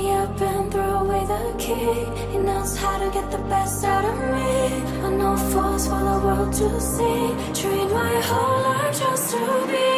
me up and throw away the key. He knows how to get the best out of me. I'm no force for the world to see. Train my whole life just to be.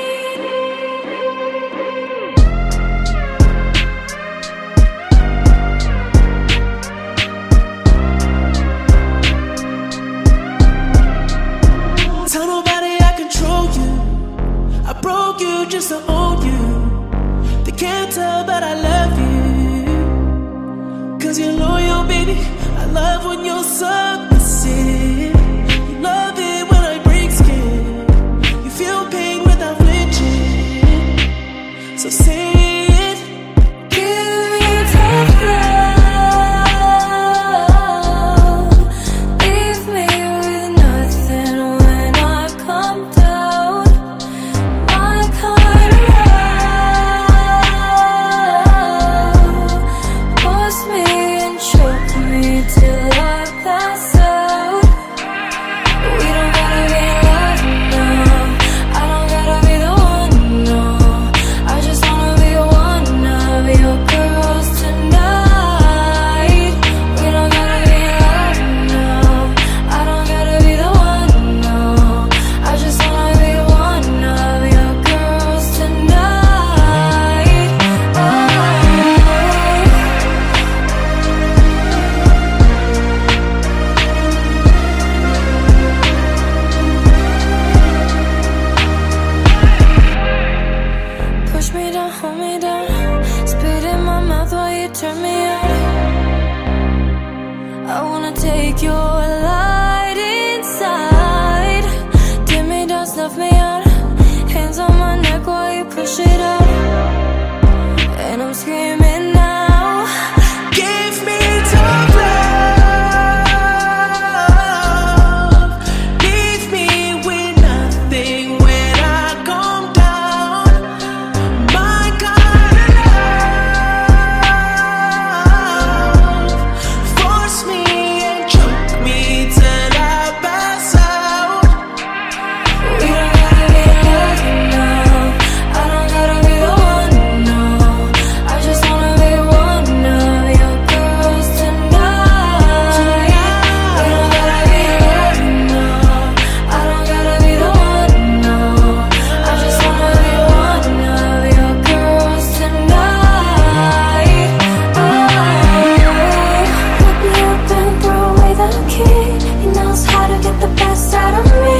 Out of me.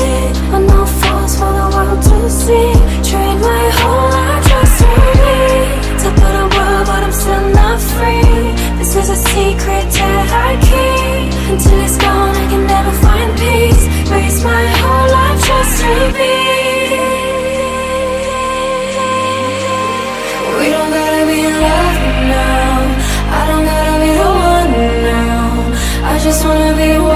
But no force for the world to see. Trade my whole life just for me Top of the world but I'm still not free. This is a secret that I keep Until it's gone I can never find peace. Raise my whole life just to be. We don't gotta be in love now. I don't gotta be the one now. I just wanna be